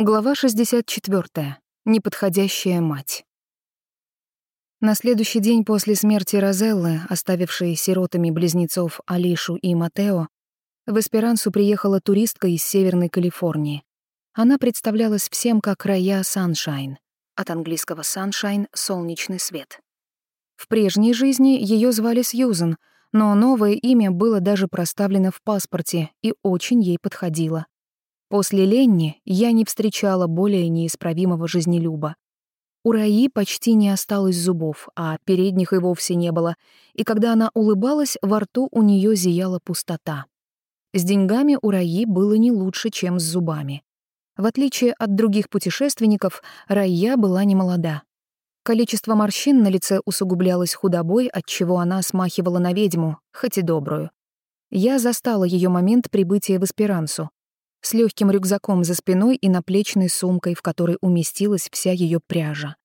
Глава 64. Неподходящая мать. На следующий день после смерти Розеллы, оставившей сиротами близнецов Алишу и Матео, в Эсперансу приехала туристка из Северной Калифорнии. Она представлялась всем как Рая Саншайн, от английского sunshine — солнечный свет. В прежней жизни ее звали Сьюзен, но новое имя было даже проставлено в паспорте и очень ей подходило. После Ленни я не встречала более неисправимого жизнелюба. У Раи почти не осталось зубов, а передних и вовсе не было, и когда она улыбалась, во рту у нее зияла пустота. С деньгами у Раи было не лучше, чем с зубами. В отличие от других путешественников, Рая была не молода. Количество морщин на лице усугублялось худобой, от чего она смахивала на ведьму, хоть и добрую. Я застала ее момент прибытия в Эсперансу с легким рюкзаком за спиной и наплечной сумкой, в которой уместилась вся ее пряжа.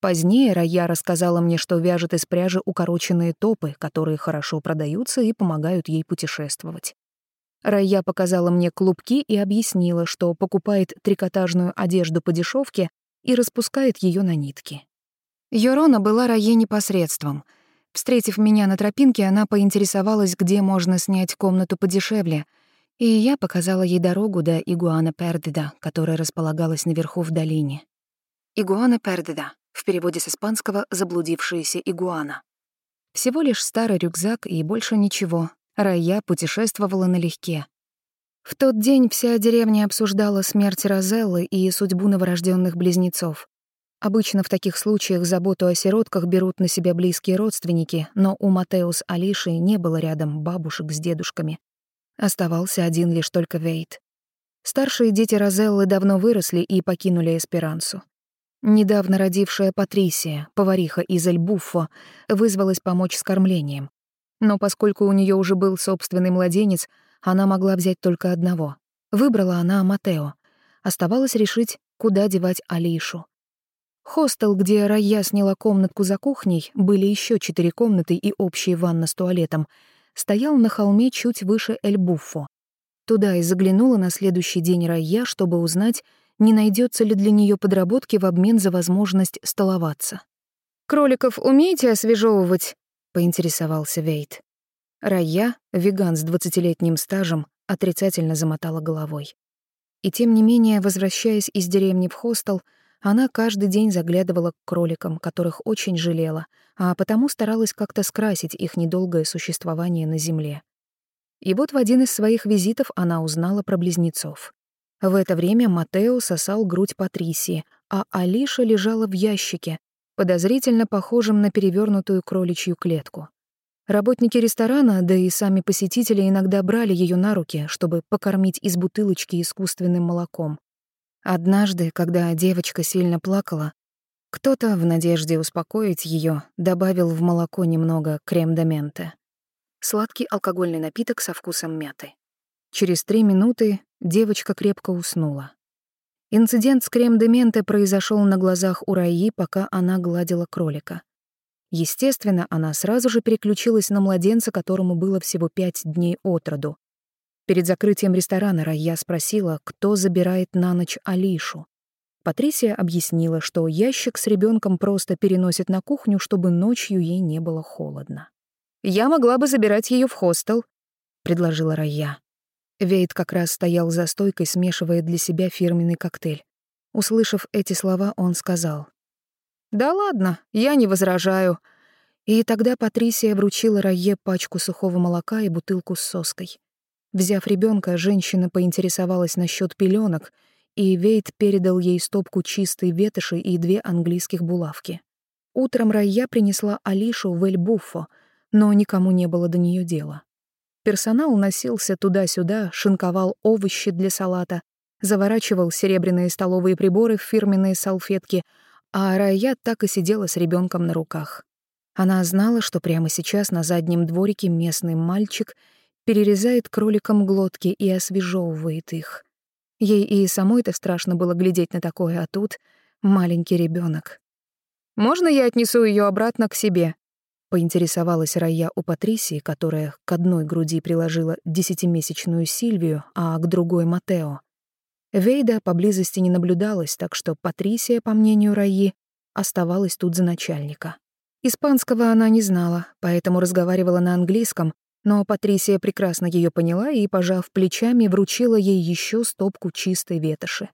Позднее Рая рассказала мне, что вяжет из пряжи укороченные топы, которые хорошо продаются и помогают ей путешествовать. Рая показала мне клубки и объяснила, что покупает трикотажную одежду по дешевке и распускает ее на нитки. Йорона была Рае непосредством. Встретив меня на тропинке, она поинтересовалась, где можно снять комнату подешевле — и я показала ей дорогу до Игуана Пердеда, которая располагалась наверху в долине. Игуана Пердеда, в переводе с испанского «заблудившаяся игуана». Всего лишь старый рюкзак и больше ничего. Рая путешествовала налегке. В тот день вся деревня обсуждала смерть Розеллы и судьбу новорожденных близнецов. Обычно в таких случаях заботу о сиротках берут на себя близкие родственники, но у Матеус Алиши не было рядом бабушек с дедушками. Оставался один лишь только Вейт. Старшие дети Розеллы давно выросли и покинули Эсперансу. Недавно родившая Патрисия, повариха из Эльбуффо, вызвалась помочь с кормлением. Но поскольку у нее уже был собственный младенец, она могла взять только одного. Выбрала она Матео. Оставалось решить, куда девать Алишу. Хостел, где Рая сняла комнатку за кухней, были еще четыре комнаты и общая ванна с туалетом — стоял на холме чуть выше Эль-Буффо. Туда и заглянула на следующий день Райя, чтобы узнать, не найдется ли для нее подработки в обмен за возможность столоваться. «Кроликов умеете освежевывать?» — поинтересовался Вейт. Райя, веган с двадцатилетним стажем, отрицательно замотала головой. И тем не менее, возвращаясь из деревни в хостел, она каждый день заглядывала к кроликам, которых очень жалела, а потому старалась как-то скрасить их недолгое существование на земле. И вот в один из своих визитов она узнала про близнецов. В это время Матео сосал грудь Патрисии, а Алиша лежала в ящике, подозрительно похожем на перевернутую кроличью клетку. Работники ресторана, да и сами посетители иногда брали ее на руки, чтобы покормить из бутылочки искусственным молоком. Однажды, когда девочка сильно плакала, кто-то, в надежде успокоить ее, добавил в молоко немного крем-де-менте. Сладкий алкогольный напиток со вкусом мяты. Через три минуты девочка крепко уснула. Инцидент с крем-де-менте произошел на глазах у Раи, пока она гладила кролика. Естественно, она сразу же переключилась на младенца, которому было всего пять дней от роду, Перед закрытием ресторана Рая спросила, кто забирает на ночь Алишу. Патрисия объяснила, что ящик с ребенком просто переносит на кухню, чтобы ночью ей не было холодно. «Я могла бы забирать ее в хостел», — предложила Рая. Вейт как раз стоял за стойкой, смешивая для себя фирменный коктейль. Услышав эти слова, он сказал. «Да ладно, я не возражаю». И тогда Патрисия вручила Рае пачку сухого молока и бутылку с соской. Взяв ребенка, женщина поинтересовалась насчет пеленок, и Вейт передал ей стопку чистой ветоши и две английских булавки. Утром Райя принесла Алишу в Эль-Буффо, но никому не было до нее дела. Персонал носился туда-сюда, шинковал овощи для салата, заворачивал серебряные столовые приборы в фирменные салфетки, а Райя так и сидела с ребенком на руках. Она знала, что прямо сейчас на заднем дворике местный мальчик — перерезает кроликам глотки и освежевывает их. Ей и самой-то страшно было глядеть на такое, а тут маленький ребенок. «Можно я отнесу ее обратно к себе?» — поинтересовалась Рая у Патрисии, которая к одной груди приложила десятимесячную Сильвию, а к другой — Матео. Вейда поблизости не наблюдалось, так что Патрисия, по мнению Раи, оставалась тут за начальника. Испанского она не знала, поэтому разговаривала на английском, но Патрисия прекрасно ее поняла и, пожав плечами, вручила ей еще стопку чистой ветоши.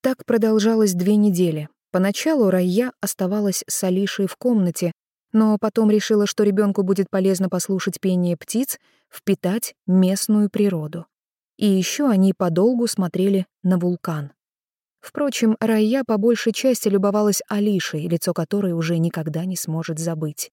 Так продолжалось две недели. Поначалу Райя оставалась с Алишей в комнате, но потом решила, что ребенку будет полезно послушать пение птиц, впитать местную природу. И еще они подолгу смотрели на вулкан. Впрочем, Райя по большей части любовалась Алишей, лицо которой уже никогда не сможет забыть.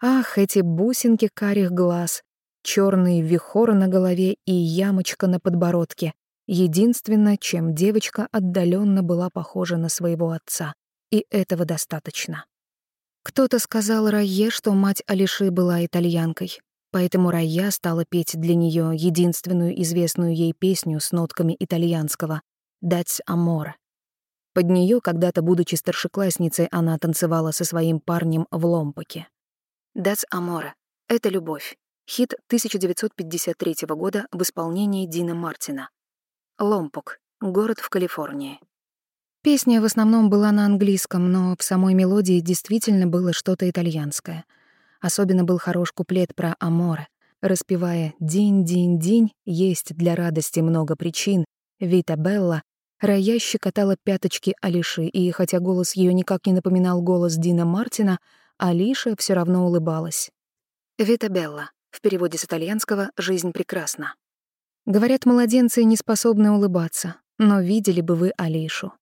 Ах, эти бусинки карих глаз, черные вихоры на голове и ямочка на подбородке. Единственное, чем девочка отдаленно была похожа на своего отца. И этого достаточно. Кто-то сказал Райе, что мать Алиши была итальянкой, поэтому Райя стала петь для нее единственную известную ей песню с нотками итальянского «That's amore». Под нее, когда-то будучи старшеклассницей, она танцевала со своим парнем в Ломпаке. «That's amore» — это любовь. Хит 1953 года в исполнении Дина Мартина. Ломпок — город в Калифорнии. Песня в основном была на английском, но в самой мелодии действительно было что-то итальянское. Особенно был хорош куплет про Аморе, распевая «Динь-динь-динь, есть для радости много причин, Вита Белла», Рая щекотала пяточки Алиши, и хотя голос ее никак не напоминал голос Дина Мартина, Алиша все равно улыбалась. «Вита Белла», в переводе с итальянского «жизнь прекрасна». Говорят, младенцы не способны улыбаться, но видели бы вы Алишу.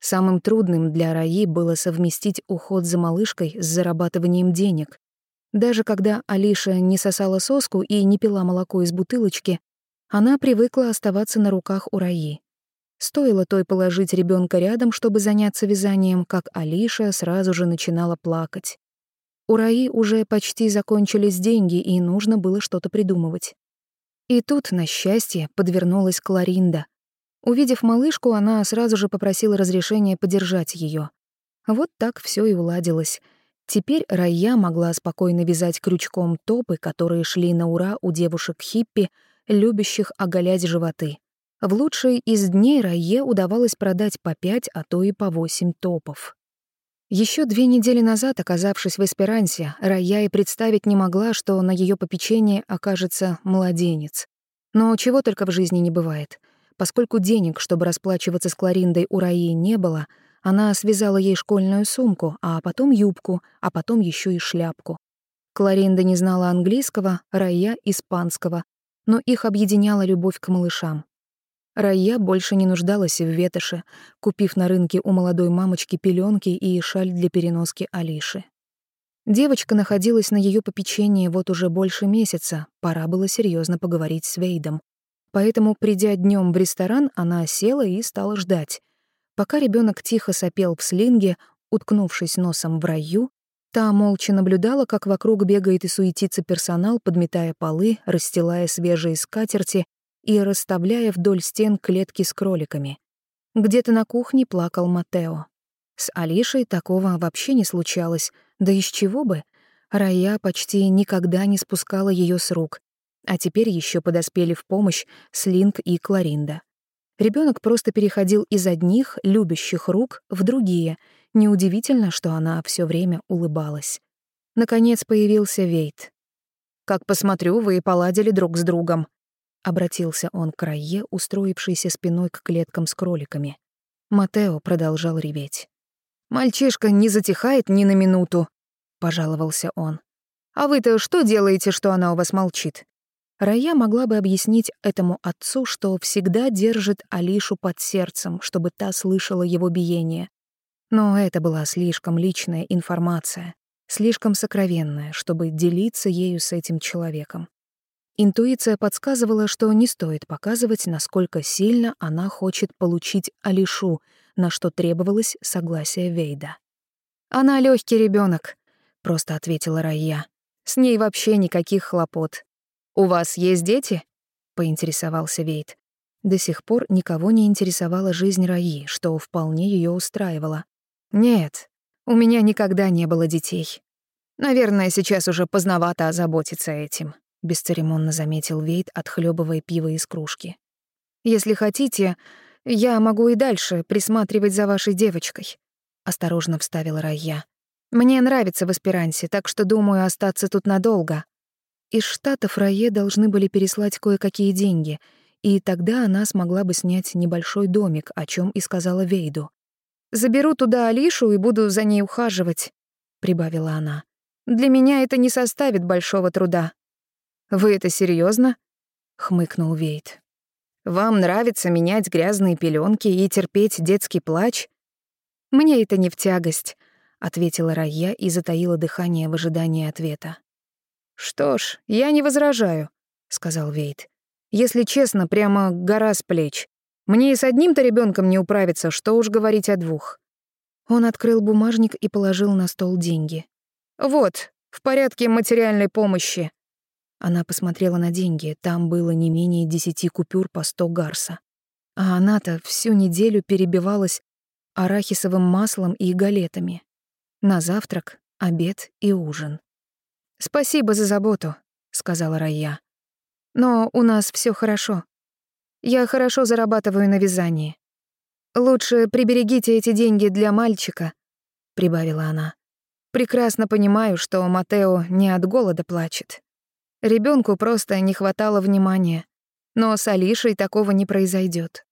Самым трудным для Раи было совместить уход за малышкой с зарабатыванием денег. Даже когда Алиша не сосала соску и не пила молоко из бутылочки, она привыкла оставаться на руках у Раи. Стоило той положить ребенка рядом, чтобы заняться вязанием, как Алиша сразу же начинала плакать. У Раи уже почти закончились деньги, и нужно было что-то придумывать. И тут, на счастье, подвернулась Кларинда, Увидев малышку, она сразу же попросила разрешения подержать ее. Вот так все и уладилось. Теперь Рая могла спокойно вязать крючком топы, которые шли на ура у девушек-хиппи, любящих оголять животы. В лучшие из дней Рае удавалось продать по пять, а то и по восемь топов. Еще две недели назад, оказавшись в Эсперансе, Рая и представить не могла, что на ее попечении окажется младенец. Но чего только в жизни не бывает — Поскольку денег, чтобы расплачиваться с Клариндой, у Раи не было, она связала ей школьную сумку, а потом юбку, а потом еще и шляпку. Кларинда не знала английского, Рая — испанского, но их объединяла любовь к малышам. Рая больше не нуждалась в ветоши, купив на рынке у молодой мамочки пеленки и шаль для переноски Алиши. Девочка находилась на ее попечении вот уже больше месяца, пора было серьезно поговорить с Вейдом. Поэтому, придя днем в ресторан, она села и стала ждать. Пока ребенок тихо сопел в слинге, уткнувшись носом в раю, та молча наблюдала, как вокруг бегает и суетится персонал, подметая полы, расстилая свежие скатерти и расставляя вдоль стен клетки с кроликами. Где-то на кухне плакал Матео. С Алишей такого вообще не случалось, да из чего бы? Рая почти никогда не спускала ее с рук, а теперь еще подоспели в помощь Слинг и Кларинда. Ребенок просто переходил из одних любящих рук в другие. Неудивительно, что она все время улыбалась. Наконец появился Вейт. «Как посмотрю, вы поладили друг с другом», — обратился он к Рае, устроившейся спиной к клеткам с кроликами. Матео продолжал реветь. «Мальчишка не затихает ни на минуту», — пожаловался он. «А вы-то что делаете, что она у вас молчит? Рая могла бы объяснить этому отцу, что всегда держит Алишу под сердцем, чтобы та слышала его биение. Но это была слишком личная информация, слишком сокровенная, чтобы делиться ею с этим человеком. Интуиция подсказывала, что не стоит показывать, насколько сильно она хочет получить Алишу, на что требовалось согласие Вейда. «Она легкий ребенок, просто ответила Рая. «С ней вообще никаких хлопот. «У вас есть дети?» — поинтересовался Вейт. До сих пор никого не интересовала жизнь Раи, что вполне ее устраивало. «Нет, у меня никогда не было детей. Наверное, сейчас уже поздновато озаботиться этим», — бесцеремонно заметил Вейт, отхлебывая пиво из кружки. «Если хотите, я могу и дальше присматривать за вашей девочкой», — осторожно вставила Райя. «Мне нравится в Эсперансе, так что думаю остаться тут надолго». Из Штатов Райе должны были переслать кое-какие деньги, и тогда она смогла бы снять небольшой домик, о чем и сказала Вейду. «Заберу туда Алишу и буду за ней ухаживать», — прибавила она. «Для меня это не составит большого труда». «Вы это серьезно? хмыкнул Вейд. «Вам нравится менять грязные пеленки и терпеть детский плач?» «Мне это не в тягость», — ответила Рая и затаила дыхание в ожидании ответа. «Что ж, я не возражаю», — сказал Вейд. «Если честно, прямо гора с плеч. Мне и с одним-то ребенком не управиться, что уж говорить о двух». Он открыл бумажник и положил на стол деньги. «Вот, в порядке материальной помощи». Она посмотрела на деньги, там было не менее десяти купюр по сто гарса. А она-то всю неделю перебивалась арахисовым маслом и галетами. На завтрак, обед и ужин. «Спасибо за заботу», — сказала Рая. «Но у нас все хорошо. Я хорошо зарабатываю на вязании. Лучше приберегите эти деньги для мальчика, прибавила она. Прекрасно понимаю, что Матео не от голода плачет. Ребенку просто не хватало внимания. Но с Алишей такого не произойдет.